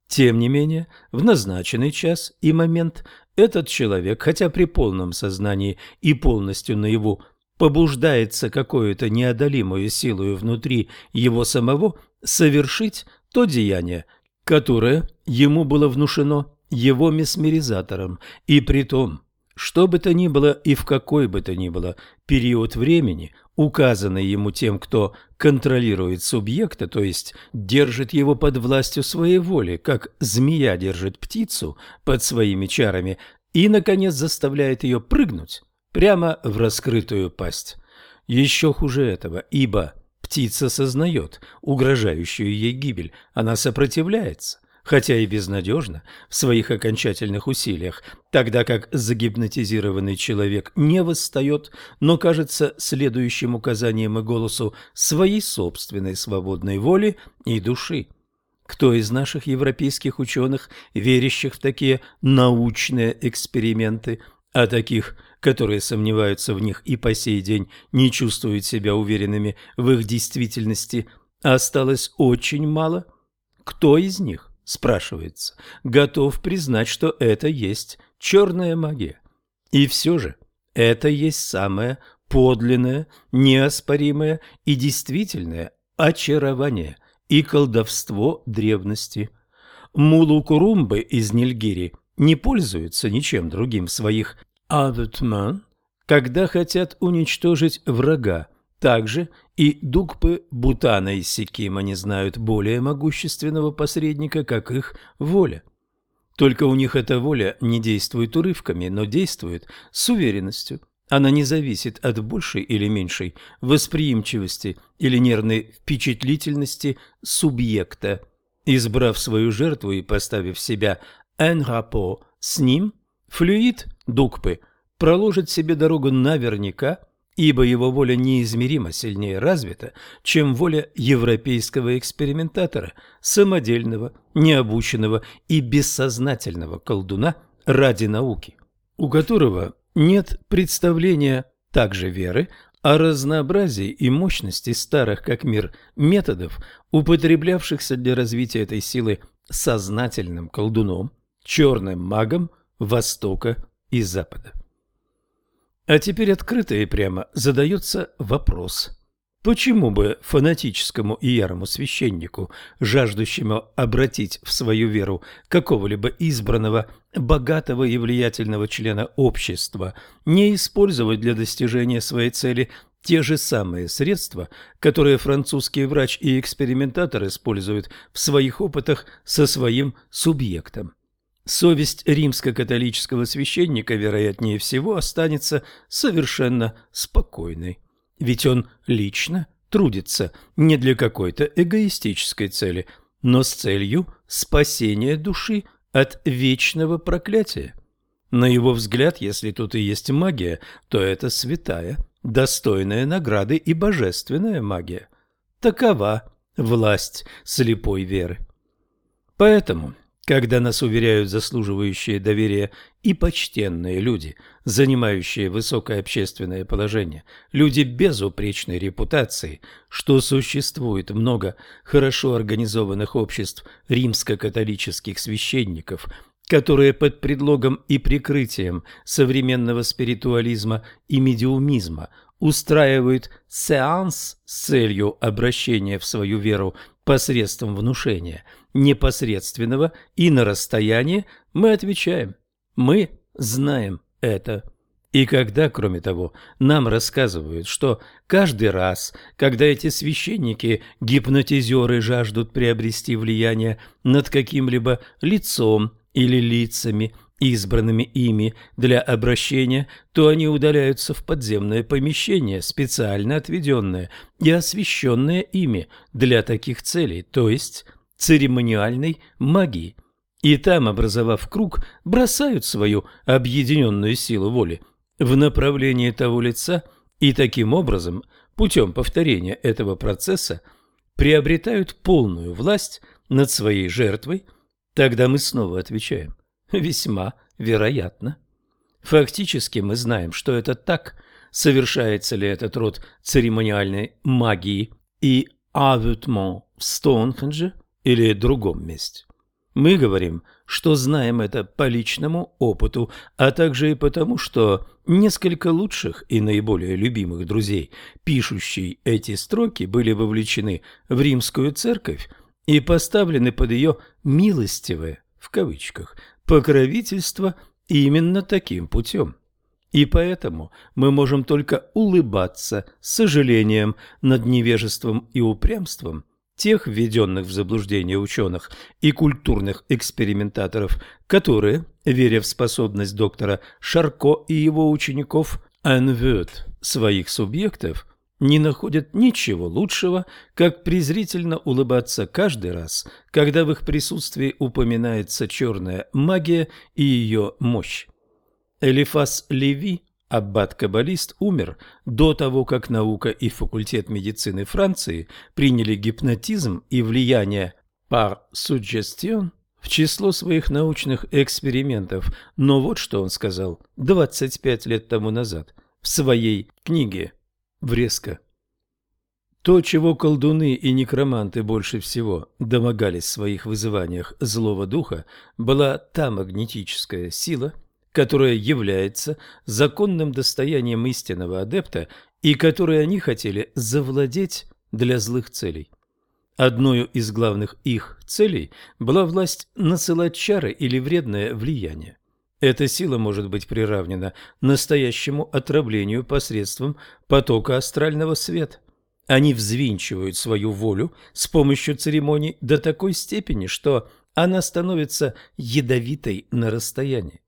Тем не менее, в назначенный час и момент этот человек, хотя при полном сознании и полностью наяву, побуждается какую-то неодолимую силою внутри его самого совершить то деяние, которое ему было внушено его месмеризатором, и при том, что бы то ни было и в какой бы то ни было период времени, указанный ему тем, кто контролирует субъекта, то есть держит его под властью своей воли, как змея держит птицу под своими чарами, и, наконец, заставляет ее прыгнуть прямо в раскрытую пасть. Еще хуже этого, ибо Птица сознает угрожающую ей гибель, она сопротивляется, хотя и безнадежно в своих окончательных усилиях, тогда как загипнотизированный человек не восстает, но кажется следующим указанием и голосу своей собственной свободной воли и души. Кто из наших европейских ученых, верящих в такие научные эксперименты, а таких – которые сомневаются в них и по сей день не чувствуют себя уверенными в их действительности, осталось очень мало. Кто из них, спрашивается, готов признать, что это есть черная магия? И все же это есть самая подлинное, неоспоримое и действительное очарование и колдовство древности. Мулукурумбы из Нильгири не пользуются ничем другим в своих «аветман», когда хотят уничтожить врага. Также и дукпы Бутана и Сикима не знают более могущественного посредника, как их воля. Только у них эта воля не действует урывками, но действует с уверенностью. Она не зависит от большей или меньшей восприимчивости или нервной впечатлительности субъекта. Избрав свою жертву и поставив себя энрапо с ним, флюид Дукпы проложит себе дорогу наверняка, ибо его воля неизмеримо сильнее развита, чем воля европейского экспериментатора, самодельного, необученного и бессознательного колдуна ради науки, у которого нет представления также веры о разнообразии и мощности старых как мир методов, употреблявшихся для развития этой силы сознательным колдуном, черным магом Востока и Запада. А теперь открыто и прямо задается вопрос. Почему бы фанатическому и ярому священнику, жаждущему обратить в свою веру какого-либо избранного, богатого и влиятельного члена общества, не использовать для достижения своей цели те же самые средства, которые французский врач и экспериментатор используют в своих опытах со своим субъектом? Совесть римско-католического священника, вероятнее всего, останется совершенно спокойной. Ведь он лично трудится не для какой-то эгоистической цели, но с целью спасения души от вечного проклятия. На его взгляд, если тут и есть магия, то это святая, достойная награды и божественная магия. Такова власть слепой веры. Поэтому когда нас уверяют заслуживающие доверия и почтенные люди, занимающие высокое общественное положение, люди безупречной репутации, что существует много хорошо организованных обществ римско-католических священников, которые под предлогом и прикрытием современного спиритуализма и медиумизма устраивают сеанс с целью обращения в свою веру посредством внушения – непосредственного и на расстоянии, мы отвечаем «Мы знаем это». И когда, кроме того, нам рассказывают, что каждый раз, когда эти священники-гипнотизеры жаждут приобрести влияние над каким-либо лицом или лицами, избранными ими для обращения, то они удаляются в подземное помещение, специально отведенное и освященное ими для таких целей, то есть церемониальной магии. И там, образовав круг, бросают свою объединенную силу воли в направлении того лица и таким образом, путем повторения этого процесса, приобретают полную власть над своей жертвой, тогда мы снова отвечаем «весьма вероятно». Фактически мы знаем, что это так, совершается ли этот род церемониальной магии и авютмон в Стоунхендже – или другом месте. Мы говорим, что знаем это по личному опыту, а также и потому, что несколько лучших и наиболее любимых друзей, пишущие эти строки, были вовлечены в римскую церковь и поставлены под ее «милостивое» в кавычках покровительство именно таким путем. И поэтому мы можем только улыбаться с сожалением над невежеством и упрямством, тех введенных в заблуждение ученых и культурных экспериментаторов, которые, веря в способность доктора Шарко и его учеников, анвет своих субъектов, не находят ничего лучшего, как презрительно улыбаться каждый раз, когда в их присутствии упоминается черная магия и ее мощь. Элифас Леви Аббат-каббалист умер до того, как наука и факультет медицины Франции приняли гипнотизм и влияние par suggestion в число своих научных экспериментов. Но вот что он сказал 25 лет тому назад в своей книге «Врезка». То, чего колдуны и некроманты больше всего домогались в своих вызываниях злого духа, была та магнетическая сила – которая является законным достоянием истинного адепта и которой они хотели завладеть для злых целей. Одной из главных их целей была власть насылать чары или вредное влияние. Эта сила может быть приравнена настоящему отравлению посредством потока астрального света. Они взвинчивают свою волю с помощью церемоний до такой степени, что она становится ядовитой на расстоянии.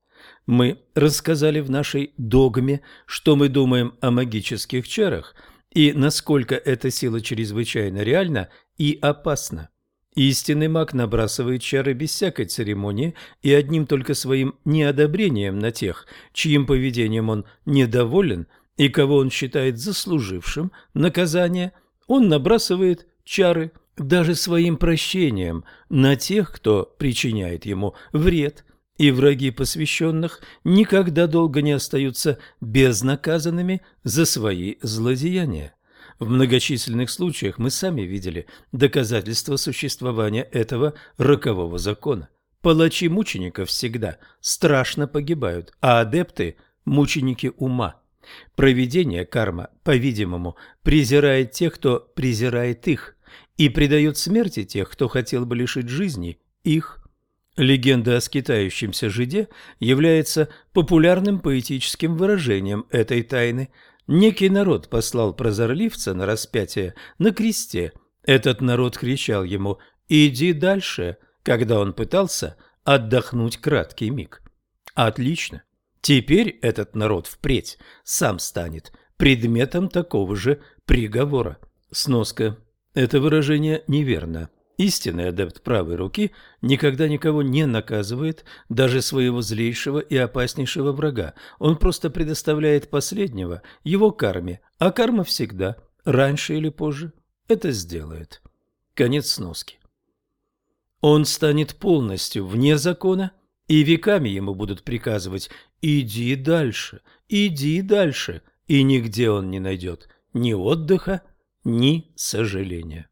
Мы рассказали в нашей догме, что мы думаем о магических чарах и насколько эта сила чрезвычайно реальна и опасна. Истинный маг набрасывает чары без всякой церемонии и одним только своим неодобрением на тех, чьим поведением он недоволен – и кого он считает заслужившим наказание, он набрасывает чары даже своим прощением на тех, кто причиняет ему вред, и враги посвященных никогда долго не остаются безнаказанными за свои злодеяния. В многочисленных случаях мы сами видели доказательства существования этого рокового закона. Палачи мучеников всегда страшно погибают, а адепты – мученики ума. Провидение карма, по-видимому, презирает тех, кто презирает их, и предает смерти тех, кто хотел бы лишить жизни их. Легенда о скитающемся жиде является популярным поэтическим выражением этой тайны. Некий народ послал прозорливца на распятие на кресте. Этот народ кричал ему «Иди дальше», когда он пытался отдохнуть краткий миг. Отлично. Теперь этот народ впредь сам станет предметом такого же приговора. Сноска. Это выражение неверно. Истинный адепт правой руки никогда никого не наказывает, даже своего злейшего и опаснейшего врага. Он просто предоставляет последнего его карме, а карма всегда, раньше или позже, это сделает. Конец сноски. Он станет полностью вне закона и веками ему будут приказывать «иди дальше, иди дальше», и нигде он не найдет ни отдыха, ни сожаления.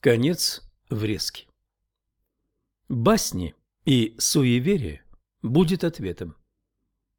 Конец врезки. Басни и суеверие будет ответом.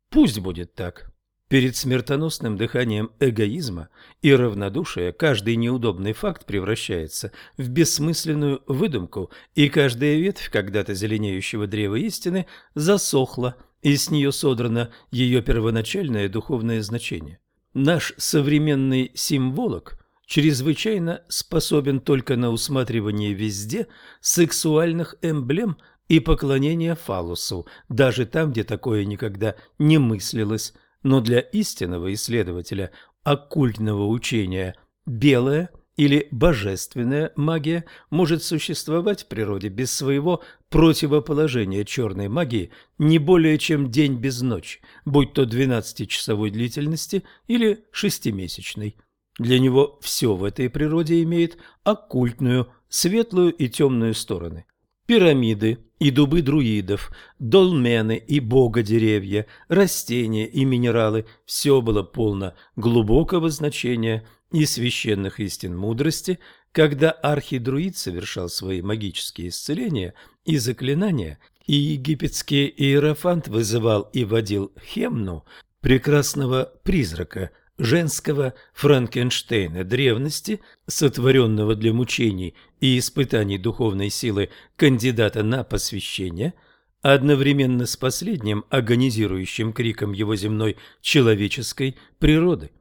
Пусть будет так. Перед смертоносным дыханием эгоизма и равнодушия каждый неудобный факт превращается в бессмысленную выдумку, и каждая ветвь когда-то зеленеющего древа истины засохла, и с нее содрано ее первоначальное духовное значение. Наш современный символог чрезвычайно способен только на усматривание везде сексуальных эмблем и поклонение фалусу, даже там, где такое никогда не мыслилось – но для истинного исследователя оккультного учения белая или божественная магия может существовать в природе без своего противоположения черной магии не более чем день без ночи, будь то 12-часовой длительности или шестимесячной. Для него все в этой природе имеет оккультную, светлую и темную стороны. Пирамиды, и дубы друидов, долмены и бога-деревья, растения и минералы – все было полно глубокого значения и священных истин мудрости, когда архидруид совершал свои магические исцеления и заклинания, и египетский иерофант вызывал и водил Хемну, прекрасного призрака, женского Франкенштейна древности, сотворенного для мучений и испытаний духовной силы кандидата на посвящение, одновременно с последним агонизирующим криком его земной человеческой природы.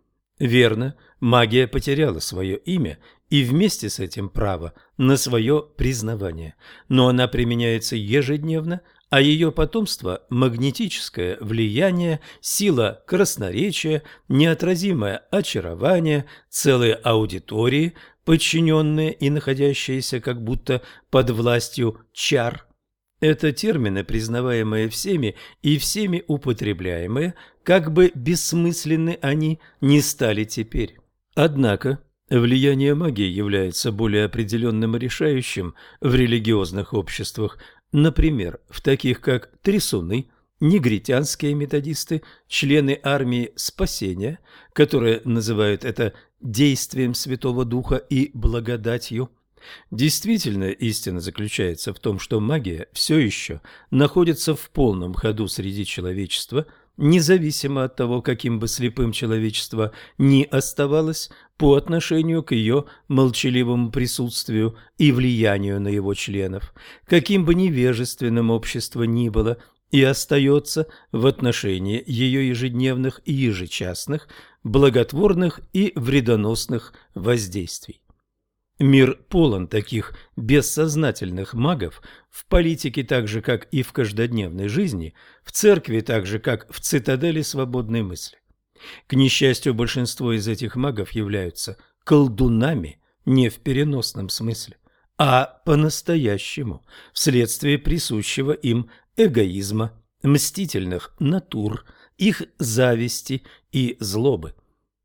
Верно, магия потеряла свое имя и вместе с этим право на свое признавание, но она применяется ежедневно, а ее потомство – магнетическое влияние, сила красноречия, неотразимое очарование, целые аудитории, подчиненные и находящиеся как будто под властью чар. Это термины, признаваемые всеми и всеми употребляемые, как бы бессмысленны они не стали теперь. Однако влияние магии является более определенным и решающим в религиозных обществах, Например, в таких как трясуны, негритянские методисты, члены армии спасения, которые называют это действием Святого Духа и благодатью, Действительно, истина заключается в том, что магия все еще находится в полном ходу среди человечества, независимо от того, каким бы слепым человечество ни оставалось по отношению к ее молчаливому присутствию и влиянию на его членов, каким бы невежественным общество ни было и остается в отношении ее ежедневных и ежечасных, благотворных и вредоносных воздействий. Мир полон таких бессознательных магов в политике так же, как и в каждодневной жизни, в церкви так же, как в цитадели свободной мысли. К несчастью, большинство из этих магов являются колдунами не в переносном смысле, а по-настоящему, вследствие присущего им эгоизма, мстительных натур, их зависти и злобы.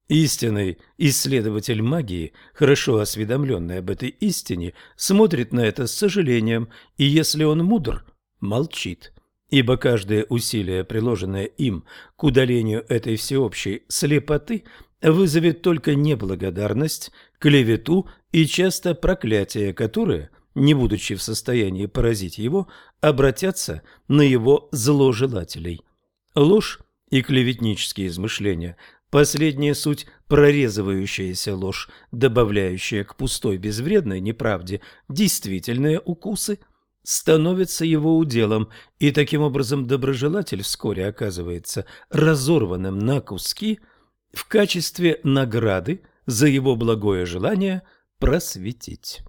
Истинный исследователь магии, хорошо осведомленный об этой истине, смотрит на это с сожалением, и если он мудр, молчит. Ибо каждое усилие, приложенное им к удалению этой всеобщей слепоты, вызовет только неблагодарность, клевету и часто проклятие, которые, не будучи в состоянии поразить его, обратятся на его зложелателей. Ложь и клеветнические измышления Последняя суть – прорезывающаяся ложь, добавляющая к пустой безвредной неправде действительные укусы, становится его уделом, и таким образом доброжелатель вскоре оказывается разорванным на куски в качестве награды за его благое желание просветить.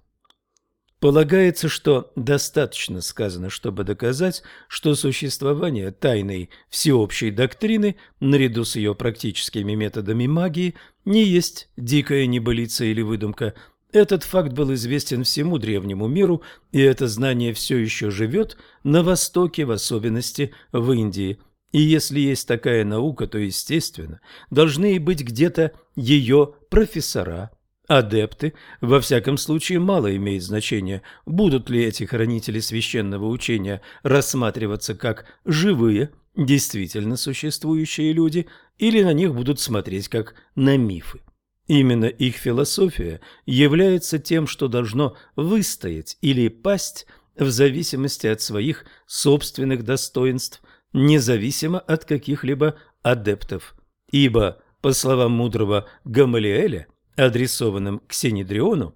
Полагается, что достаточно сказано, чтобы доказать, что существование тайной всеобщей доктрины, наряду с ее практическими методами магии, не есть дикая небылица или выдумка. Этот факт был известен всему древнему миру, и это знание все еще живет на Востоке, в особенности в Индии. И если есть такая наука, то, естественно, должны и быть где-то ее профессора, Адепты, во всяком случае, мало имеет значения, будут ли эти хранители священного учения рассматриваться как живые, действительно существующие люди, или на них будут смотреть как на мифы. Именно их философия является тем, что должно выстоять или пасть в зависимости от своих собственных достоинств, независимо от каких-либо адептов. Ибо, по словам мудрого Гамалиэля, адресованным к Синедриону,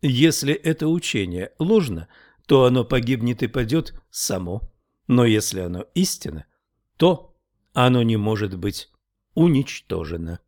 если это учение ложно, то оно погибнет и падет само. Но если оно истинно, то оно не может быть уничтожено.